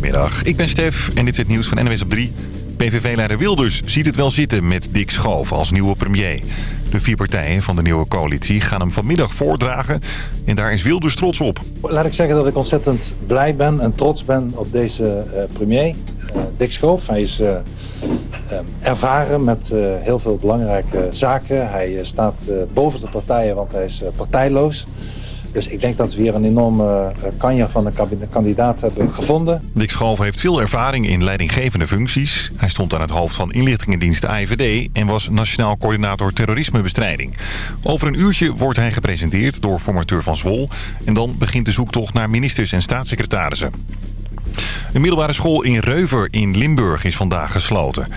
Goedemiddag, ik ben Stef en dit is het nieuws van NWS op 3. PVV-leider Wilders ziet het wel zitten met Dick Schoof als nieuwe premier. De vier partijen van de nieuwe coalitie gaan hem vanmiddag voordragen en daar is Wilders trots op. Laat ik zeggen dat ik ontzettend blij ben en trots ben op deze uh, premier, uh, Dick Schoof. Hij is uh, ervaren met heel veel belangrijke zaken. Hij staat boven de partijen, want hij is partijloos. Dus ik denk dat we hier een enorme kanja van een kandidaat hebben gevonden. Dick Schoof heeft veel ervaring in leidinggevende functies. Hij stond aan het hoofd van inlichtingendienst AIVD en was Nationaal Coördinator Terrorismebestrijding. Over een uurtje wordt hij gepresenteerd door formateur van Zwol. En dan begint de zoektocht naar ministers en staatssecretarissen. Een middelbare school in Reuver in Limburg is vandaag gesloten.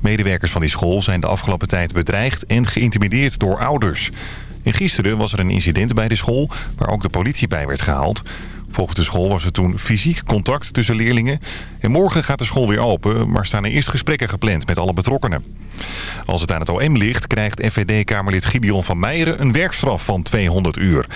Medewerkers van die school zijn de afgelopen tijd bedreigd en geïntimideerd door ouders. En gisteren was er een incident bij de school waar ook de politie bij werd gehaald. Volgens de school was er toen fysiek contact tussen leerlingen. En morgen gaat de school weer open, maar staan er eerst gesprekken gepland met alle betrokkenen. Als het aan het OM ligt, krijgt FVD-kamerlid Gideon van Meijeren een werkstraf van 200 uur.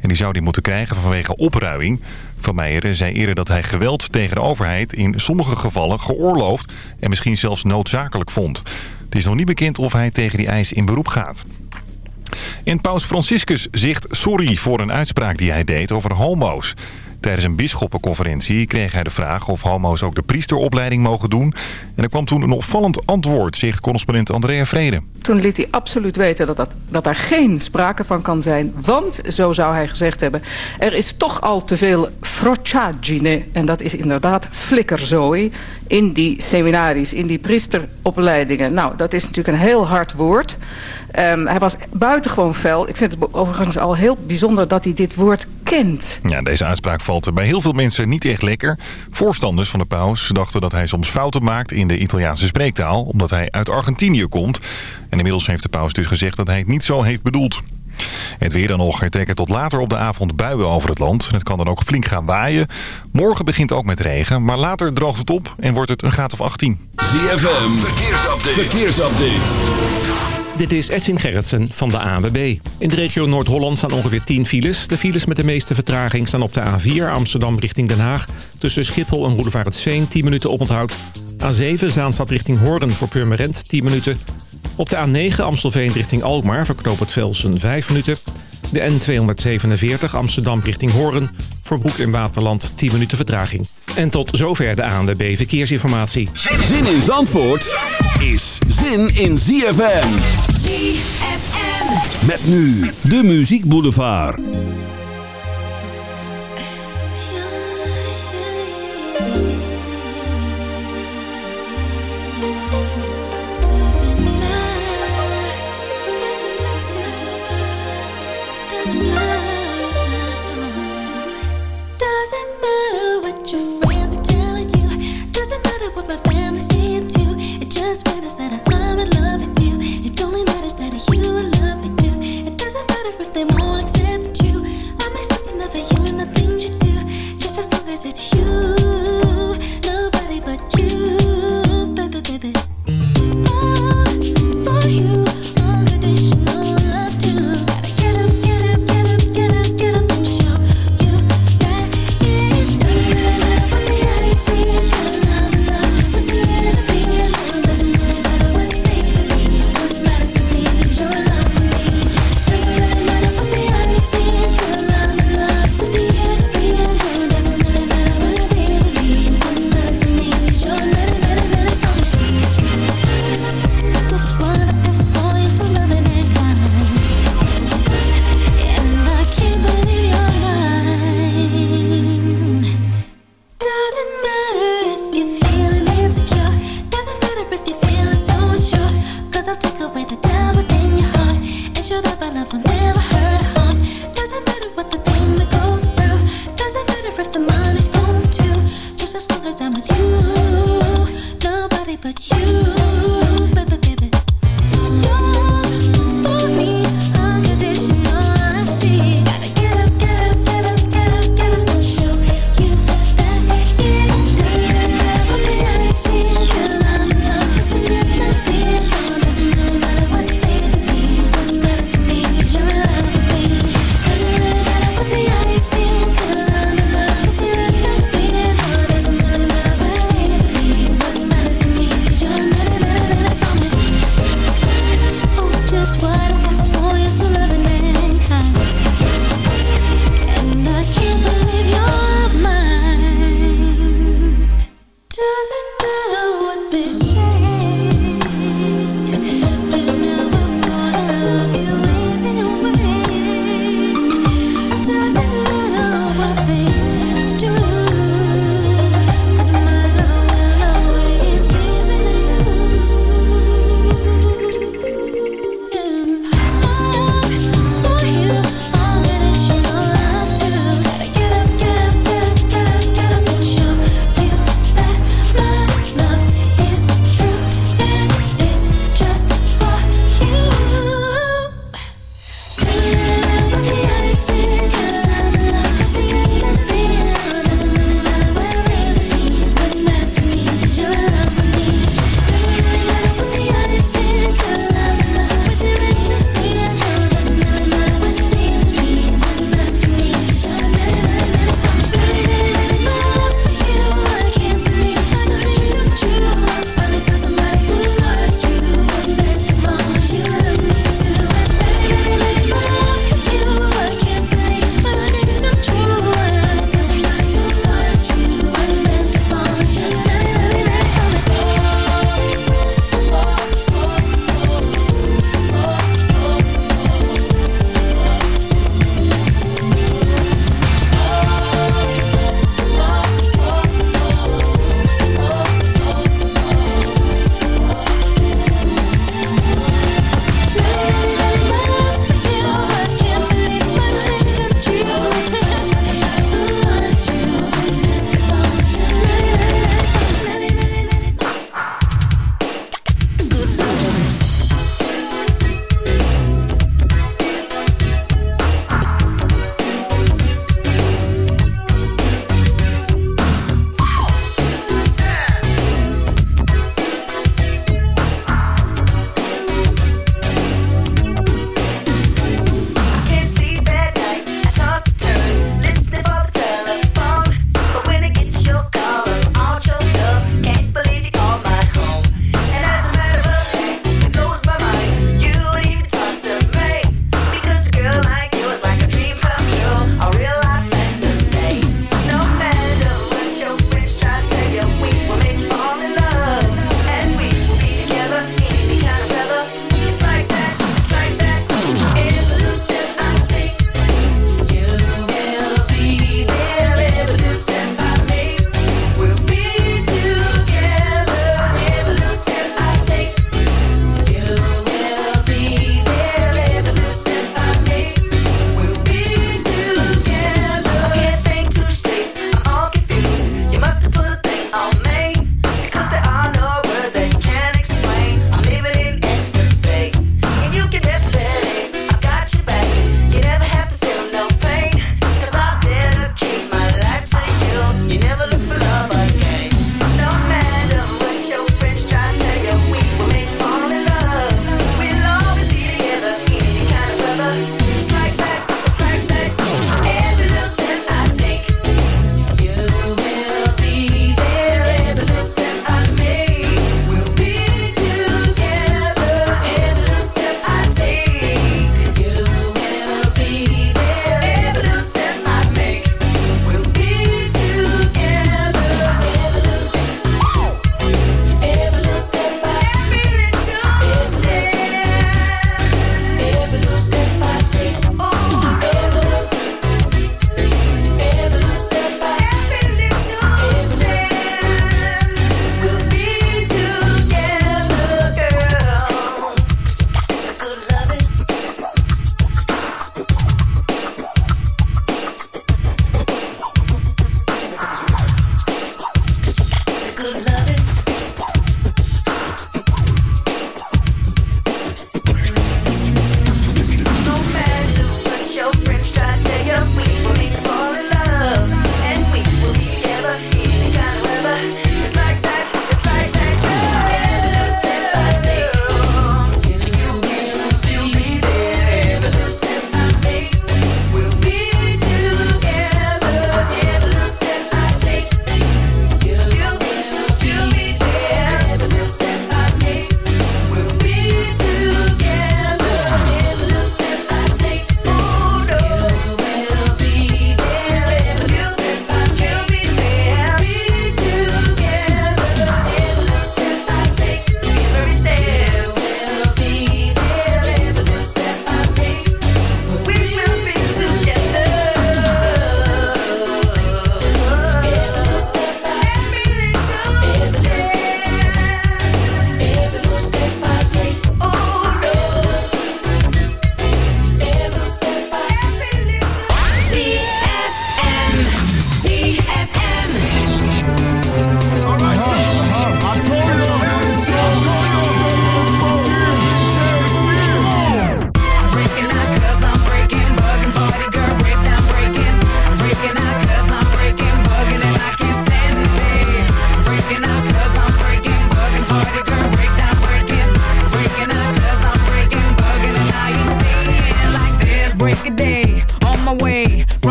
En die zou die moeten krijgen vanwege opruiing. Van Meijeren zei eerder dat hij geweld tegen de overheid in sommige gevallen geoorloofd en misschien zelfs noodzakelijk vond. Het is nog niet bekend of hij tegen die eis in beroep gaat. En paus Franciscus zegt sorry voor een uitspraak die hij deed over homo's. Tijdens een bisschoppenconferentie kreeg hij de vraag of homo's ook de priesteropleiding mogen doen. En er kwam toen een opvallend antwoord, zegt correspondent Andrea Vrede. Toen liet hij absoluut weten dat, dat, dat er geen sprake van kan zijn. Want, zo zou hij gezegd hebben, er is toch al te veel frociagine. En dat is inderdaad flikkerzooi in die seminaries, in die priesteropleidingen. Nou, dat is natuurlijk een heel hard woord. Um, hij was buitengewoon fel. Ik vind het overigens al heel bijzonder dat hij dit woord kent. Ja, deze uitspraak valt bij heel veel mensen niet echt lekker. Voorstanders van de paus dachten dat hij soms fouten maakt in de Italiaanse spreektaal... omdat hij uit Argentinië komt. En inmiddels heeft de paus dus gezegd dat hij het niet zo heeft bedoeld. Het weer dan nog. Er trekken tot later op de avond buien over het land. Het kan dan ook flink gaan waaien. Morgen begint ook met regen, maar later droogt het op en wordt het een graad of 18. ZFM, verkeersupdate. verkeersupdate. Dit is Edwin Gerritsen van de ANWB. In de regio Noord-Holland staan ongeveer 10 files. De files met de meeste vertraging staan op de A4 Amsterdam richting Den Haag. Tussen Schiphol en Roedevaartsveen 10 minuten oponthoud. A7 Zaanstad richting Hoorn voor Purmerend 10 minuten. Op de A9 Amstelveen richting Alkmaar verknoop het Velsen 5 minuten. De N247 Amsterdam richting Hoorn. Voor Broek in Waterland 10 minuten vertraging. En tot zover de ANWB Verkeersinformatie. Zin in Zandvoort is zin in ZFM. ZFM. Met nu de Muziek Boulevard.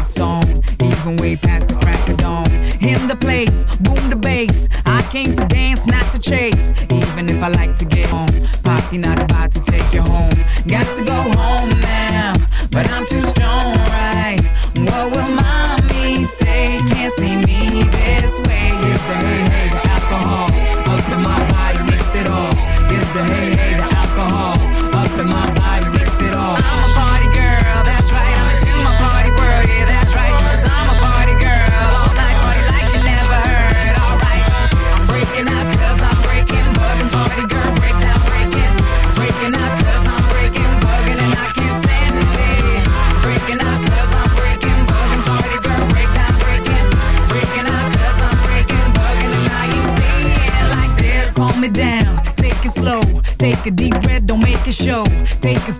favorite song, even way past the crack of dawn. In the place, boom the bass. I came to dance, not to chase, even if I like to get on. Poppy not about to take take us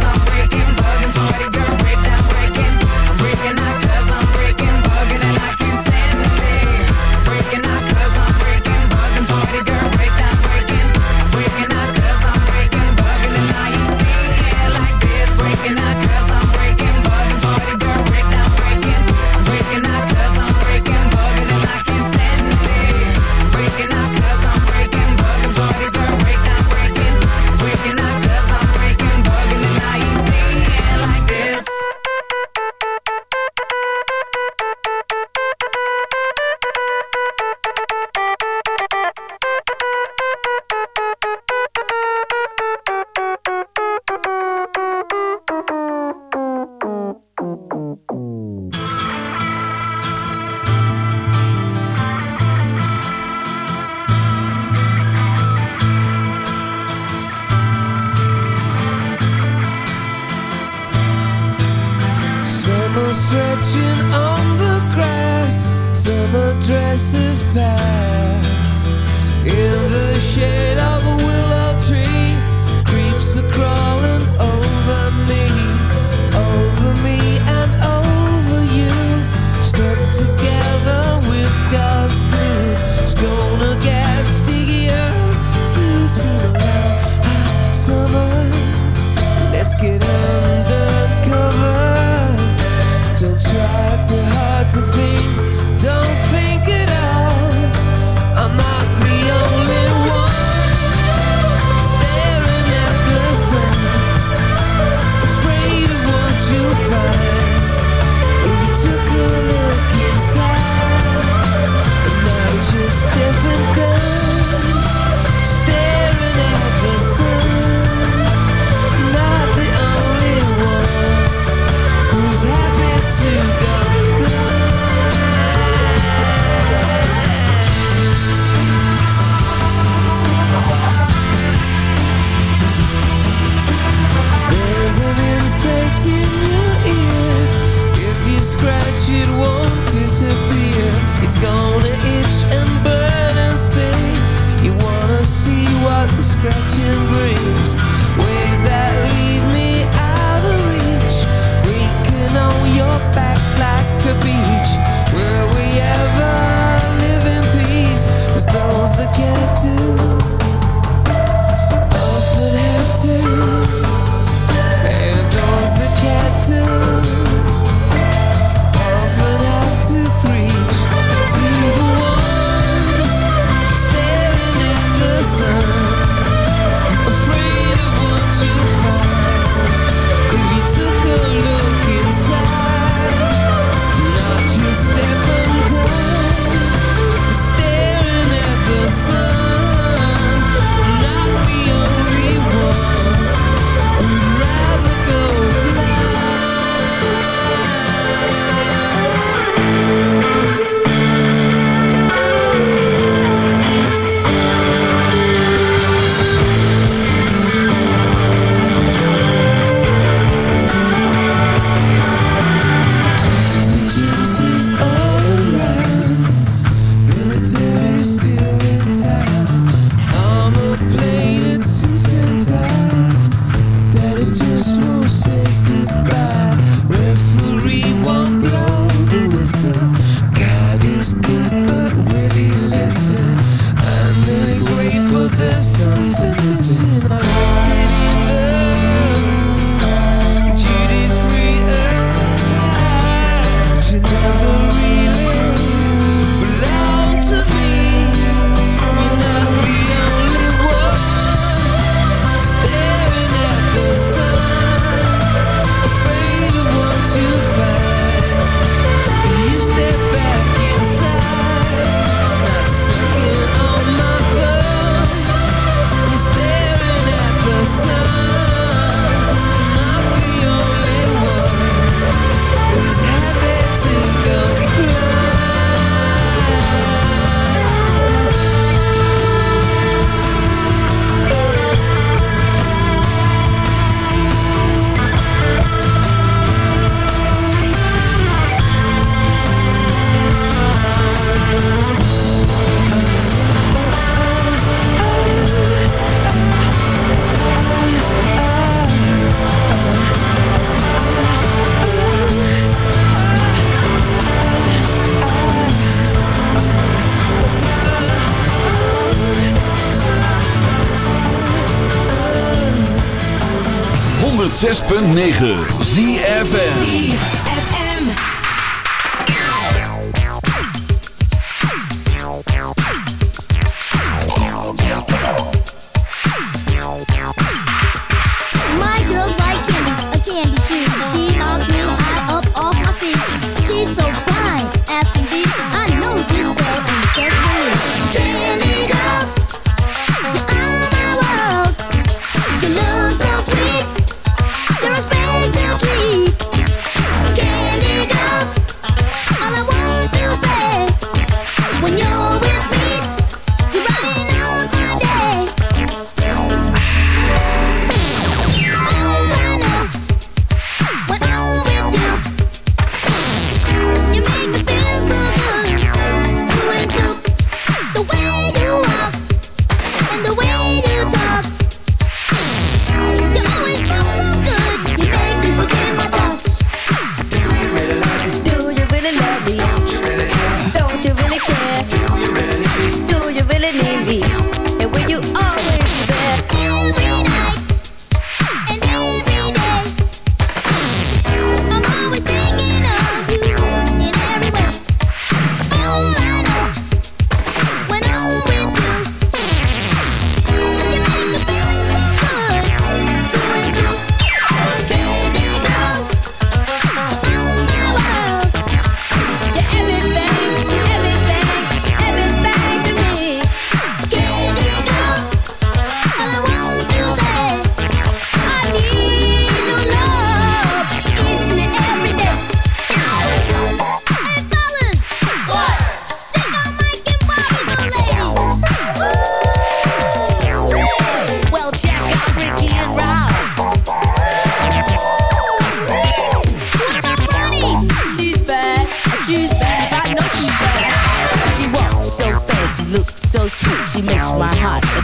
106.9 ZFN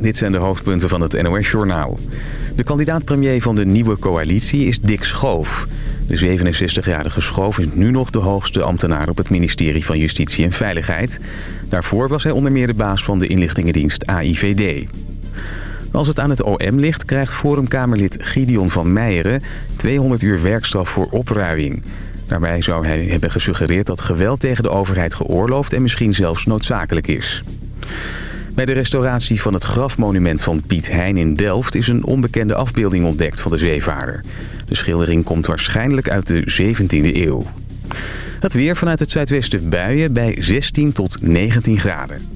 Dit zijn de hoofdpunten van het NOS-journaal. De kandidaat-premier van de nieuwe coalitie is Dick Schoof. De 67-jarige Schoof is nu nog de hoogste ambtenaar op het ministerie van Justitie en Veiligheid. Daarvoor was hij onder meer de baas van de inlichtingendienst AIVD. Als het aan het OM ligt, krijgt forumkamerlid Gideon van Meijeren 200 uur werkstraf voor opruiing. Daarbij zou hij hebben gesuggereerd dat geweld tegen de overheid geoorloofd en misschien zelfs noodzakelijk is. Bij de restauratie van het grafmonument van Piet Hein in Delft... is een onbekende afbeelding ontdekt van de zeevaarder. De schildering komt waarschijnlijk uit de 17e eeuw. Het weer vanuit het zuidwesten buien bij 16 tot 19 graden.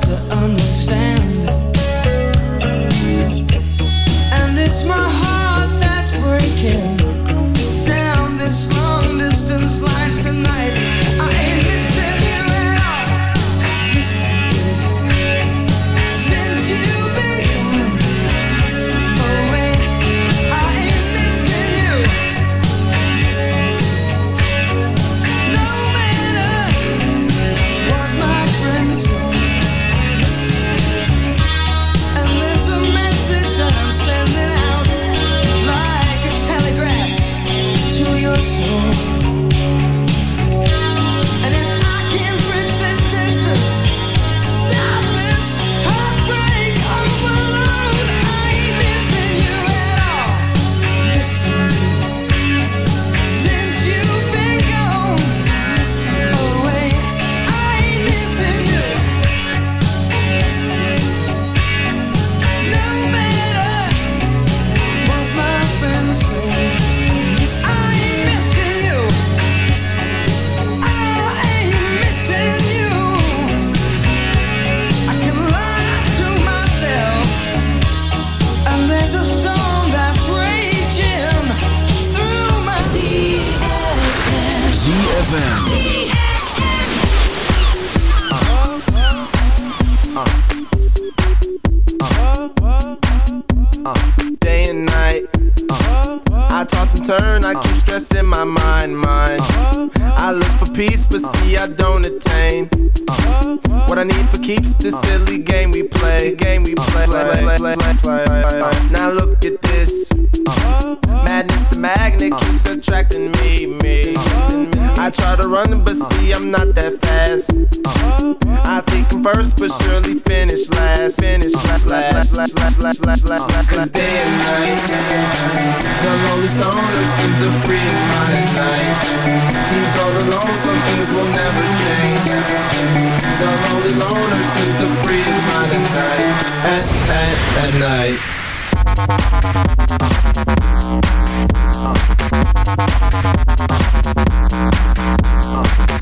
to understand. What I need for keeps this uh. silly game we play, game we play. Uh. Now look at this. Uh. Madness, the magnet keeps attracting me, me. I try to run, but see I'm not that fast. I think I'm first, but surely finish last. Finish last, last, last, last, last, last, last, last. Cause day and night, the lonely stoner seems to free his mind at night. He's all alone, some things will never change. The lonely loner seems to free his mind at night. At, at, at night. At,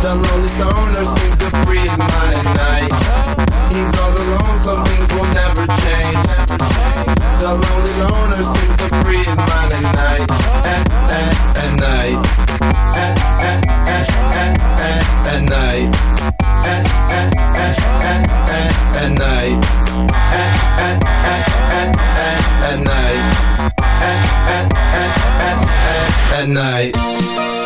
The lonely stoner seems to free his mind at night. He's all alone, some things will never change. The lonely loner seems to free his mind at night, at, at, at night, at, at, at, at, at, at night, at, at, at, at, at, at night, at, at, at, at, at, at night, at, at, at, at, at, at night.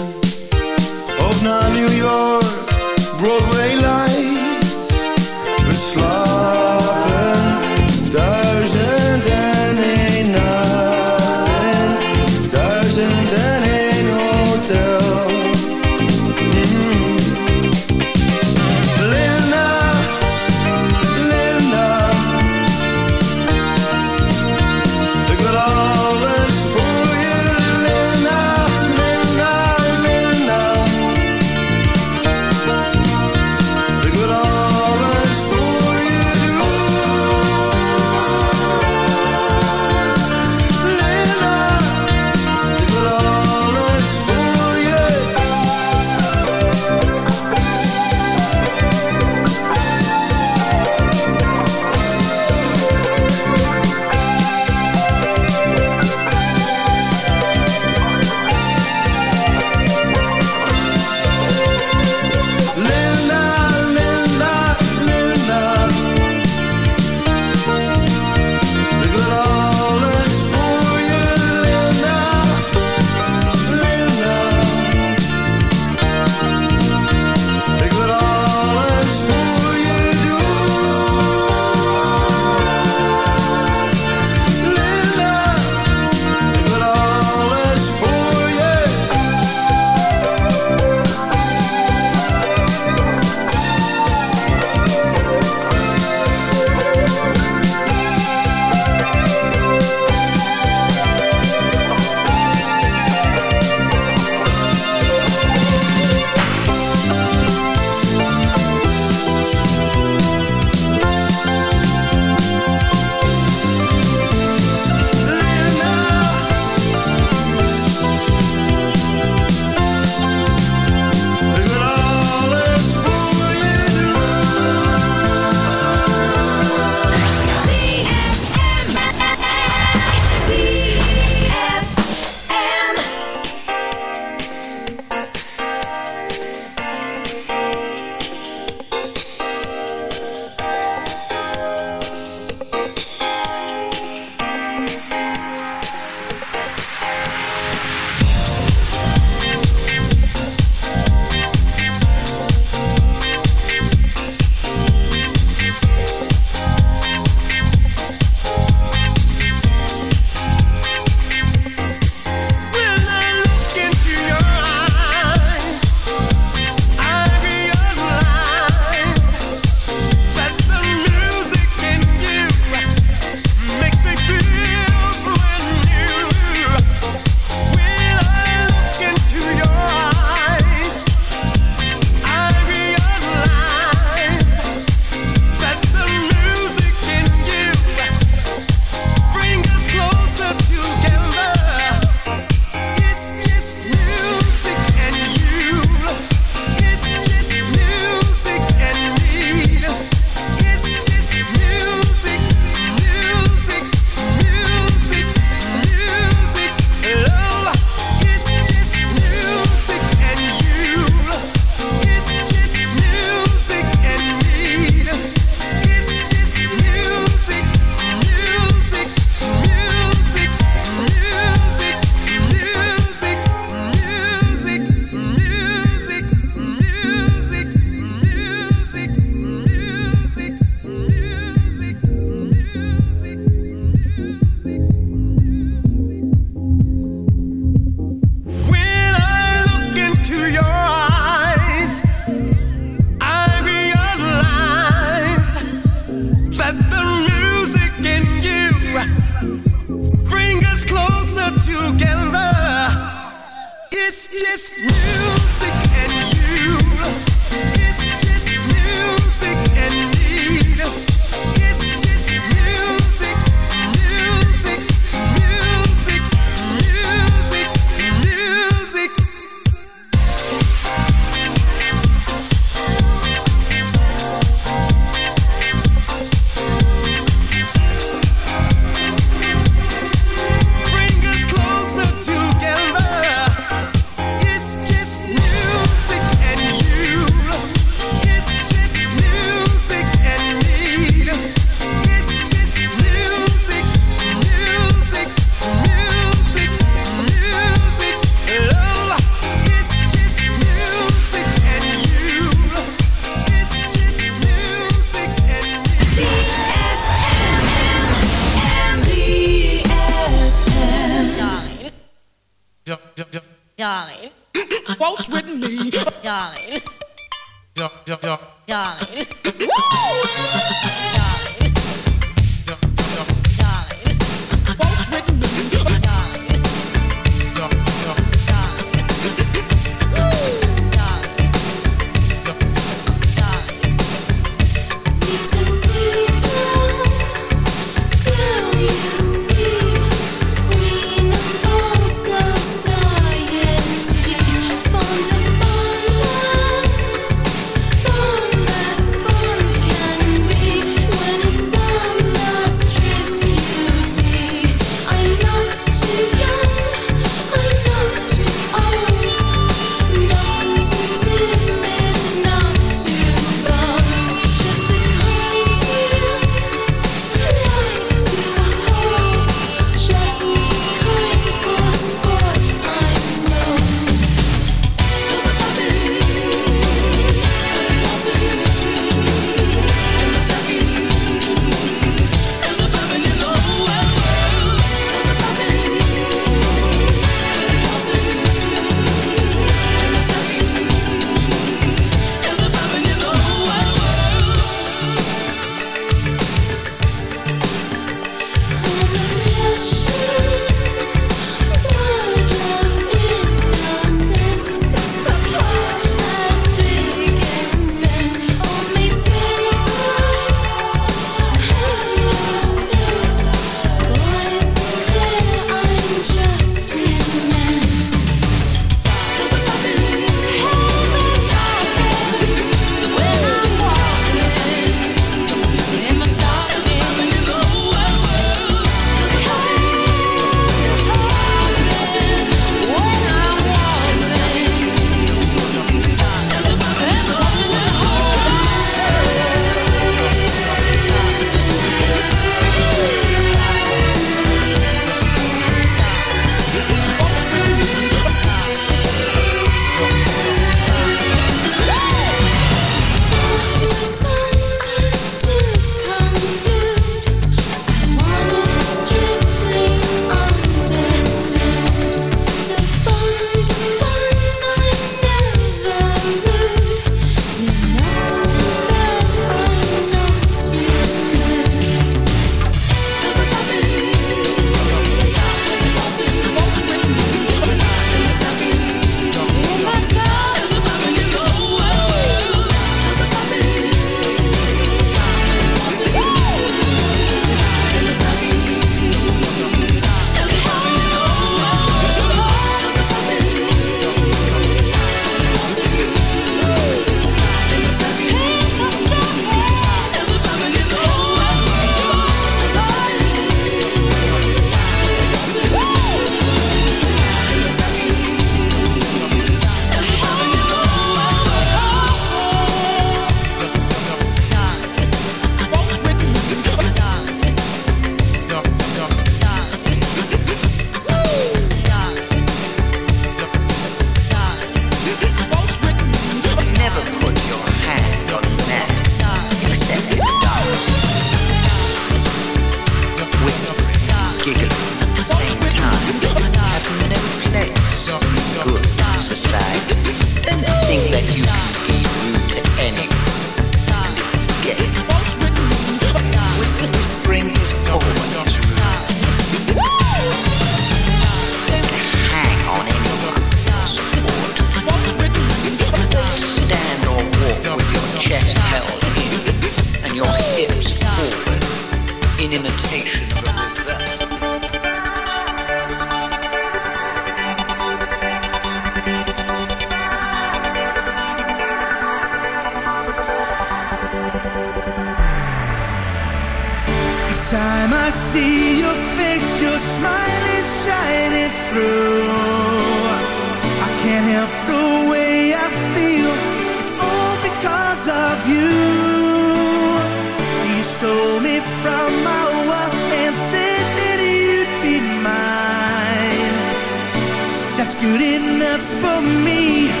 Good enough for me.